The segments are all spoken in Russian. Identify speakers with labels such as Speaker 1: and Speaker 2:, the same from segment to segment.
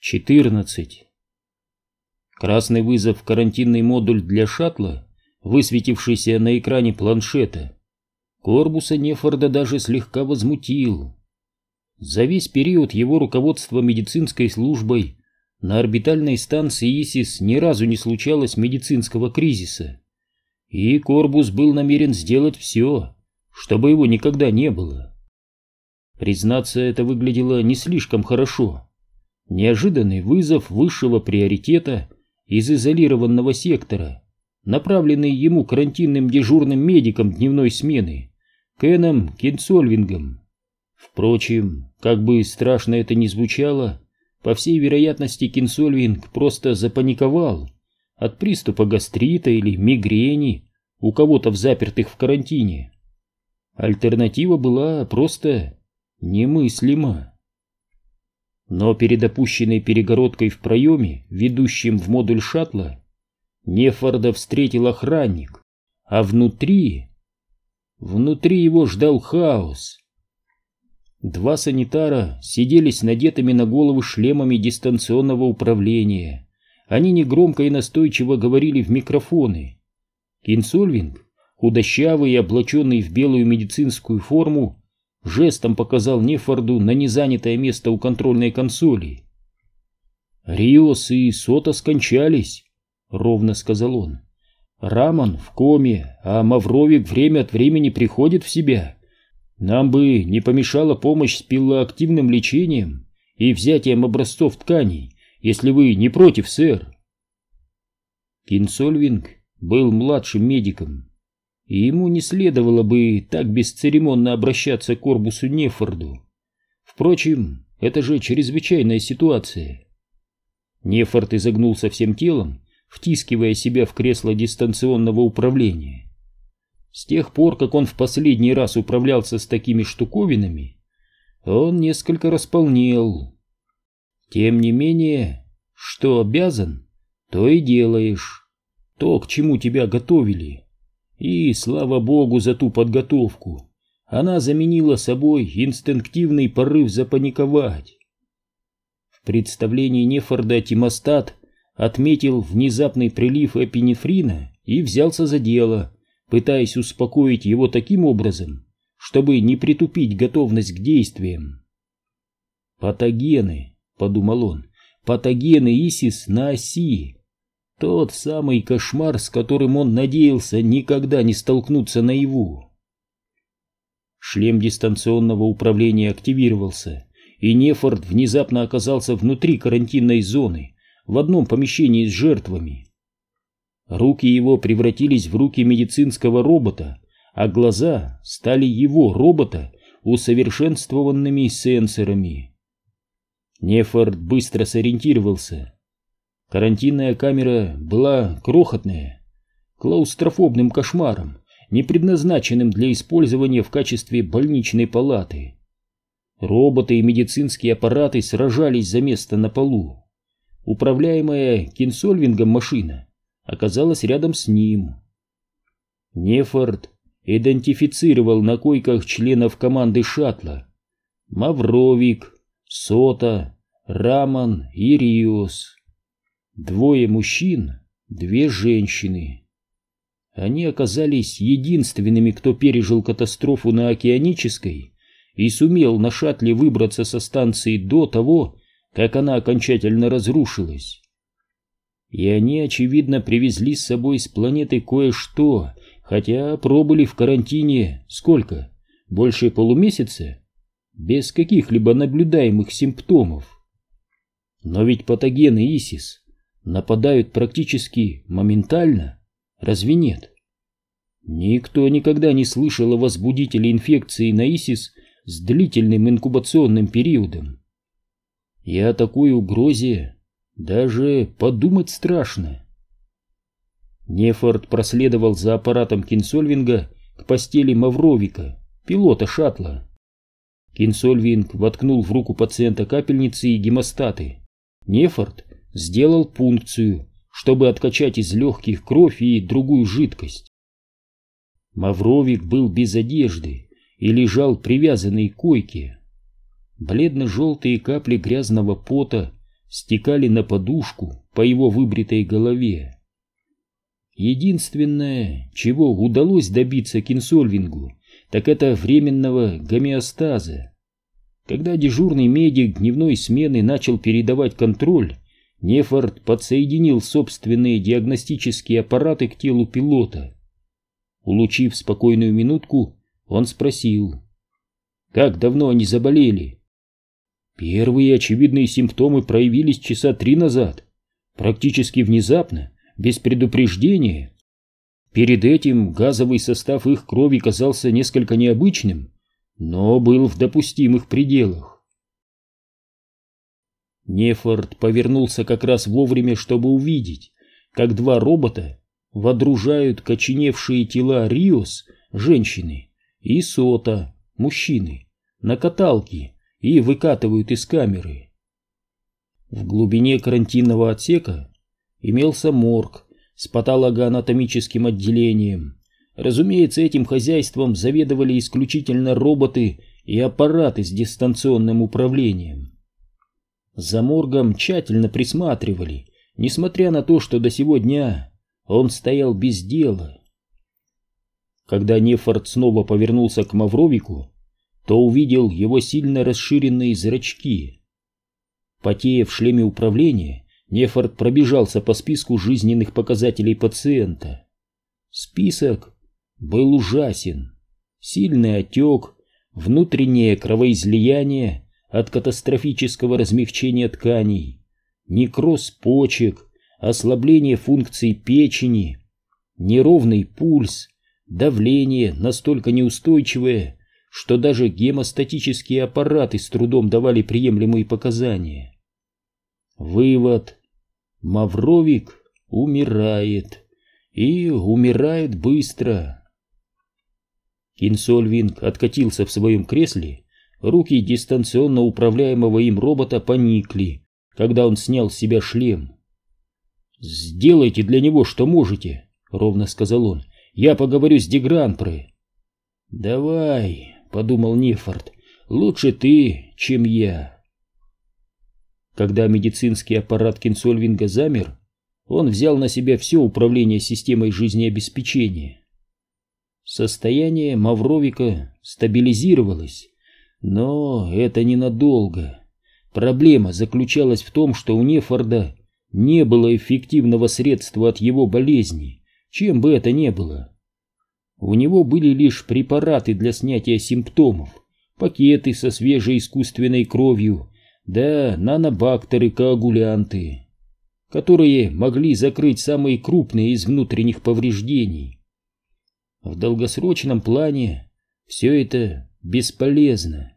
Speaker 1: 14. Красный вызов в карантинный модуль для шаттла, высветившийся на экране планшета, Корбуса Нефорда даже слегка возмутил. За весь период его руководства медицинской службой на орбитальной станции ИСИС ни разу не случалось медицинского кризиса, и Корбус был намерен сделать все, чтобы его никогда не было. Признаться, это выглядело не слишком хорошо. Неожиданный вызов высшего приоритета из изолированного сектора, направленный ему карантинным дежурным медиком дневной смены, Кеном Кинцольвингом. Впрочем, как бы страшно это ни звучало, по всей вероятности Кинсольвинг просто запаниковал от приступа гастрита или мигрени у кого-то в запертых в карантине. Альтернатива была просто немыслима. Но перед опущенной перегородкой в проеме, ведущем в модуль шаттла, Нефорда встретил охранник, а внутри... Внутри его ждал хаос. Два санитара сидели с надетыми на голову шлемами дистанционного управления. Они негромко и настойчиво говорили в микрофоны. Кинсольвинг, худощавый и облаченный в белую медицинскую форму, жестом показал Нефорду на незанятое место у контрольной консоли. «Риос и Сота скончались», — ровно сказал он. «Раман в коме, а Мавровик время от времени приходит в себя. Нам бы не помешала помощь с пилоактивным лечением и взятием образцов тканей, если вы не против, сэр». Кинсольвинг был младшим медиком, и ему не следовало бы так бесцеремонно обращаться к Корбусу Нефорду. Впрочем, это же чрезвычайная ситуация. Нефорд изогнулся всем телом, втискивая себя в кресло дистанционного управления. С тех пор, как он в последний раз управлялся с такими штуковинами, он несколько располнел. Тем не менее, что обязан, то и делаешь. То, к чему тебя готовили, и слава богу за ту подготовку. Она заменила собой инстинктивный порыв запаниковать. В представлении Нефорда Тимостат отметил внезапный прилив эпинефрина и взялся за дело, пытаясь успокоить его таким образом, чтобы не притупить готовность к действиям. «Патогены», — подумал он, — «патогены Исис на оси, тот самый кошмар, с которым он надеялся никогда не столкнуться наяву. Шлем дистанционного управления активировался, и Нефорд внезапно оказался внутри карантинной зоны, в одном помещении с жертвами. Руки его превратились в руки медицинского робота, а глаза стали его робота усовершенствованными сенсорами. Нефорд быстро сориентировался — Карантинная камера была крохотная, клаустрофобным кошмаром, не предназначенным для использования в качестве больничной палаты. Роботы и медицинские аппараты сражались за место на полу. Управляемая кинсольвингом машина оказалась рядом с ним. Нефорд идентифицировал на койках членов команды шаттла Мавровик, Сота, Раман и Риос. Двое мужчин, две женщины. Они оказались единственными, кто пережил катастрофу на Океанической и сумел на шаттле выбраться со станции до того, как она окончательно разрушилась. И они, очевидно, привезли с собой с планеты кое-что, хотя пробыли в карантине сколько? Больше полумесяца? Без каких-либо наблюдаемых симптомов. Но ведь патогены ИСИС нападают практически моментально, разве нет? Никто никогда не слышал о возбудителе инфекции на ИСИС с длительным инкубационным периодом. И о такой угрозе даже подумать страшно. Нефорд проследовал за аппаратом Кинсольвинга к постели Мавровика, пилота шаттла. Кинсольвинг воткнул в руку пациента капельницы и гемостаты. Нефорд сделал пункцию, чтобы откачать из легких кровь и другую жидкость. Мавровик был без одежды и лежал привязанный к койке. Бледно-желтые капли грязного пота стекали на подушку по его выбритой голове. Единственное, чего удалось добиться Кинсольвингу, так это временного гомеостаза. Когда дежурный медик дневной смены начал передавать контроль, Нефорт подсоединил собственные диагностические аппараты к телу пилота. Улучив спокойную минутку, он спросил, «Как давно они заболели?» Первые очевидные симптомы проявились часа три назад, практически внезапно, без предупреждения. Перед этим газовый состав их крови казался несколько необычным, но был в допустимых пределах. Нефорт повернулся как раз вовремя, чтобы увидеть, как два робота водружают коченевшие тела Риос, женщины, и Сота, мужчины, на каталке и выкатывают из камеры. В глубине карантинного отсека имелся морг с патологоанатомическим отделением. Разумеется, этим хозяйством заведовали исключительно роботы и аппараты с дистанционным управлением. За моргом тщательно присматривали, несмотря на то, что до сего дня он стоял без дела. Когда Нефорт снова повернулся к Мавровику, то увидел его сильно расширенные зрачки. Потея в шлеме управления, Нефорт пробежался по списку жизненных показателей пациента. Список был ужасен. Сильный отек, внутреннее кровоизлияние, от катастрофического размягчения тканей, некроз почек, ослабление функций печени, неровный пульс, давление настолько неустойчивое, что даже гемостатические аппараты с трудом давали приемлемые показания. Вывод. Мавровик умирает. И умирает быстро. Кинсольвинг откатился в своем кресле Руки дистанционно управляемого им робота поникли, когда он снял с себя шлем. «Сделайте для него, что можете», — ровно сказал он. «Я поговорю с Дегранпре». «Давай», — подумал Нефорт, — «лучше ты, чем я». Когда медицинский аппарат Кинсольвинга замер, он взял на себя все управление системой жизнеобеспечения. Состояние Мавровика стабилизировалось, но это ненадолго. Проблема заключалась в том, что у Нефорда не было эффективного средства от его болезни, чем бы это ни было. У него были лишь препараты для снятия симптомов, пакеты со свежей искусственной кровью, да нанобактеры-коагулянты, которые могли закрыть самые крупные из внутренних повреждений. В долгосрочном плане все это бесполезно.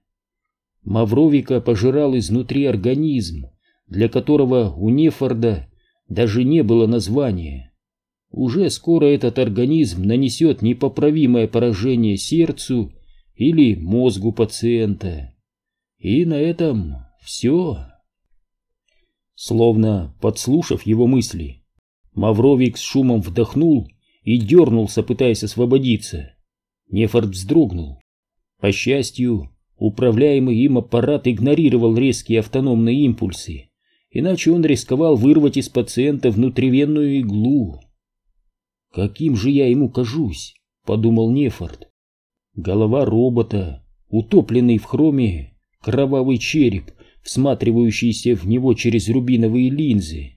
Speaker 1: Мавровика пожирал изнутри организм, для которого у Нефорда даже не было названия. Уже скоро этот организм нанесет непоправимое поражение сердцу или мозгу пациента. И на этом все. Словно подслушав его мысли, Мавровик с шумом вдохнул и дернулся, пытаясь освободиться. Нефорд вздрогнул. По счастью, управляемый им аппарат игнорировал резкие автономные импульсы, иначе он рисковал вырвать из пациента внутривенную иглу. «Каким же я ему кажусь?» — подумал Нефорт. Голова робота, утопленный в хроме, кровавый череп, всматривающийся в него через рубиновые линзы.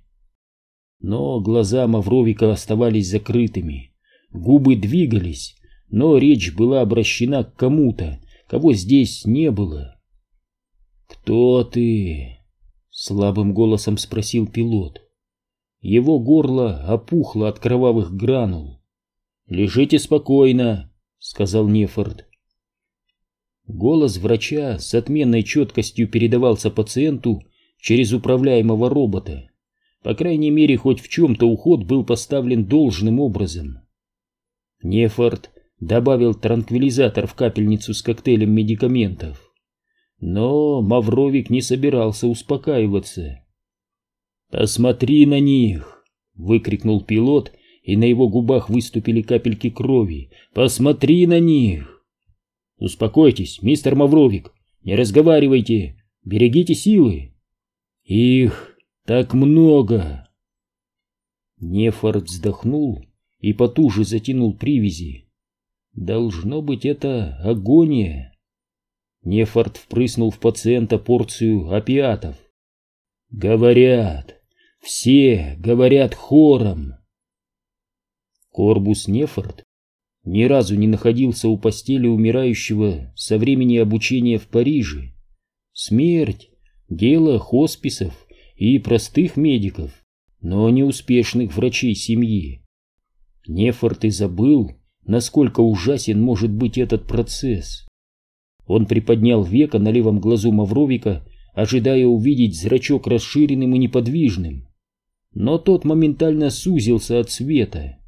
Speaker 1: Но глаза Мавровика оставались закрытыми, губы двигались, но речь была обращена к кому-то, кого здесь не было. «Кто ты?» — слабым голосом спросил пилот. Его горло опухло от кровавых гранул. «Лежите спокойно», — сказал Нефорд. Голос врача с отменной четкостью передавался пациенту через управляемого робота. По крайней мере, хоть в чем-то уход был поставлен должным образом. Нефорд добавил транквилизатор в капельницу с коктейлем медикаментов. Но Мавровик не собирался успокаиваться. «Посмотри на них!» — выкрикнул пилот, и на его губах выступили капельки крови. «Посмотри на них!» «Успокойтесь, мистер Мавровик, не разговаривайте, берегите силы!» «Их Так много!» Нефорт вздохнул и потуже затянул привязи. «Должно быть, это агония!» Нефорт впрыснул в пациента порцию опиатов. «Говорят, все говорят хором!» Корбус Нефорт ни разу не находился у постели умирающего со времени обучения в Париже. Смерть — дело хосписов и простых медиков, но не успешных врачей семьи. Нефорт и забыл, насколько ужасен может быть этот процесс. Он приподнял веко на левом глазу Мавровика, ожидая увидеть зрачок расширенным и неподвижным. Но тот моментально сузился от света.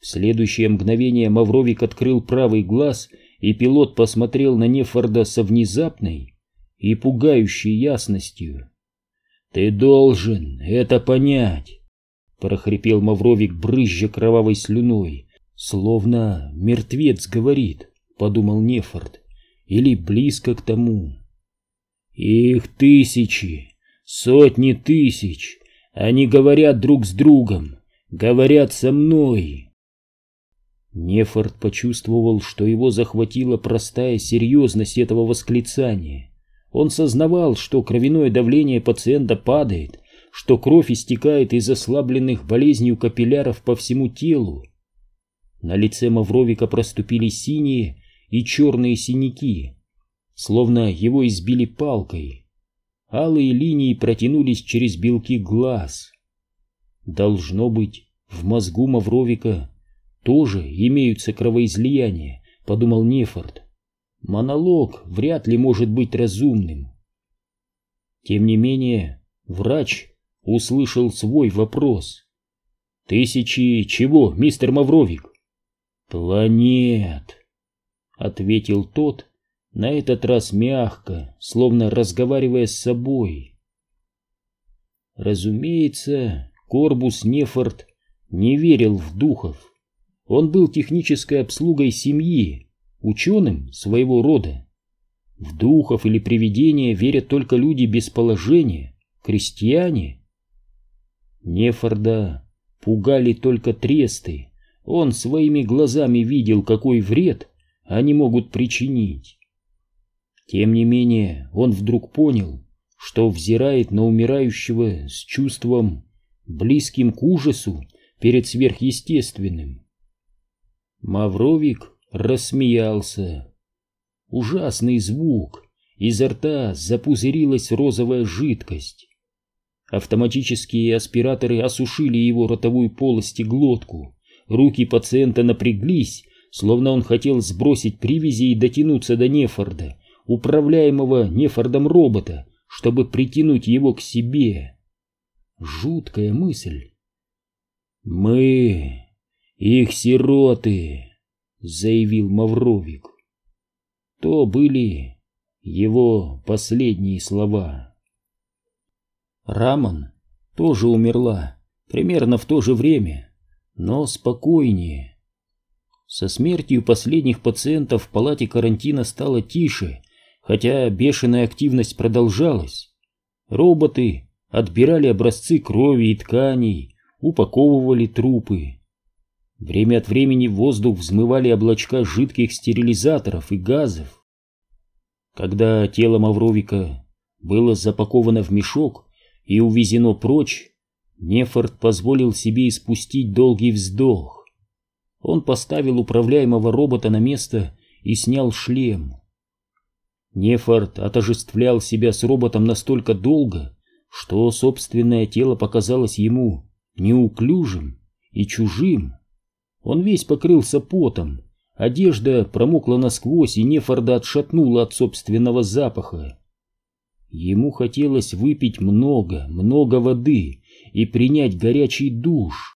Speaker 1: В следующее мгновение Мавровик открыл правый глаз, и пилот посмотрел на Нефорда со внезапной и пугающей ясностью. «Ты должен это понять!» — прохрипел Мавровик, брызжа кровавой слюной. «Словно мертвец говорит», — подумал Нефорд, — «или близко к тому». «Их тысячи, сотни тысяч, они говорят друг с другом, говорят со мной». Нефорд почувствовал, что его захватила простая серьезность этого восклицания. Он сознавал, что кровяное давление пациента падает, что кровь истекает из ослабленных болезнью капилляров по всему телу. На лице Мавровика проступили синие и черные синяки, словно его избили палкой. Алые линии протянулись через белки глаз. Должно быть, в мозгу Мавровика тоже имеются кровоизлияния, подумал Нефорт монолог вряд ли может быть разумным. Тем не менее, врач услышал свой вопрос. «Тысячи чего, мистер Мавровик?» «Планет», — ответил тот, на этот раз мягко, словно разговаривая с собой. Разумеется, Корбус Нефорт не верил в духов. Он был технической обслугой семьи, ученым своего рода. В духов или привидения верят только люди без положения, крестьяне. Нефорда пугали только тресты, он своими глазами видел, какой вред они могут причинить. Тем не менее, он вдруг понял, что взирает на умирающего с чувством, близким к ужасу перед сверхъестественным. Мавровик рассмеялся. Ужасный звук. Изо рта запузырилась розовая жидкость. Автоматические аспираторы осушили его ротовую полость и глотку. Руки пациента напряглись, словно он хотел сбросить привязи и дотянуться до Нефорда, управляемого Нефордом робота, чтобы притянуть его к себе. Жуткая мысль. «Мы, их сироты!» заявил Мавровик. То были его последние слова. Раман тоже умерла, примерно в то же время, но спокойнее. Со смертью последних пациентов в палате карантина стало тише, хотя бешеная активность продолжалась. Роботы отбирали образцы крови и тканей, упаковывали трупы. Время от времени в воздух взмывали облачка жидких стерилизаторов и газов. Когда тело Мавровика было запаковано в мешок и увезено прочь, Нефорт позволил себе испустить долгий вздох. Он поставил управляемого робота на место и снял шлем. Нефорт отожествлял себя с роботом настолько долго, что собственное тело показалось ему неуклюжим и чужим. Он весь покрылся потом, одежда промокла насквозь, и Нефорда отшатнула от собственного запаха. Ему хотелось выпить много, много воды и принять горячий душ.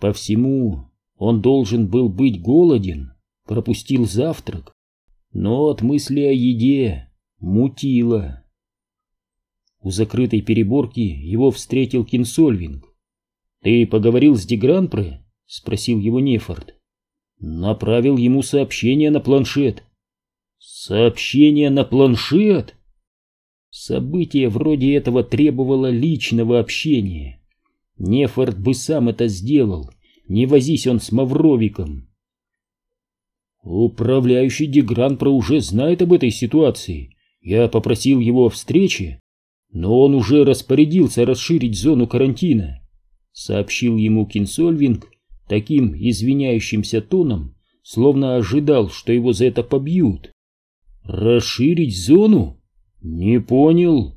Speaker 1: По всему он должен был быть голоден, пропустил завтрак, но от мысли о еде мутило. У закрытой переборки его встретил Кинсольвинг. «Ты поговорил с Дегранпре?» — спросил его Нефорт. «Направил ему сообщение на планшет». «Сообщение на планшет?» Событие вроде этого требовало личного общения. Нефорт бы сам это сделал, не возись он с Мавровиком. Управляющий Дегранпро уже знает об этой ситуации. Я попросил его о встрече, но он уже распорядился расширить зону карантина, сообщил ему Кинсольвинг таким извиняющимся тоном, словно ожидал, что его за это побьют. Расширить зону? Не понял.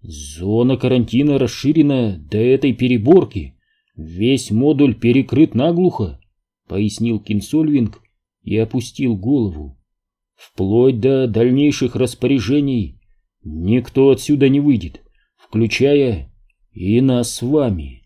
Speaker 1: Зона карантина расширена до этой переборки. Весь модуль перекрыт наглухо, пояснил Кинсольвинг и опустил голову. Вплоть до дальнейших распоряжений никто отсюда не выйдет, включая и нас с вами.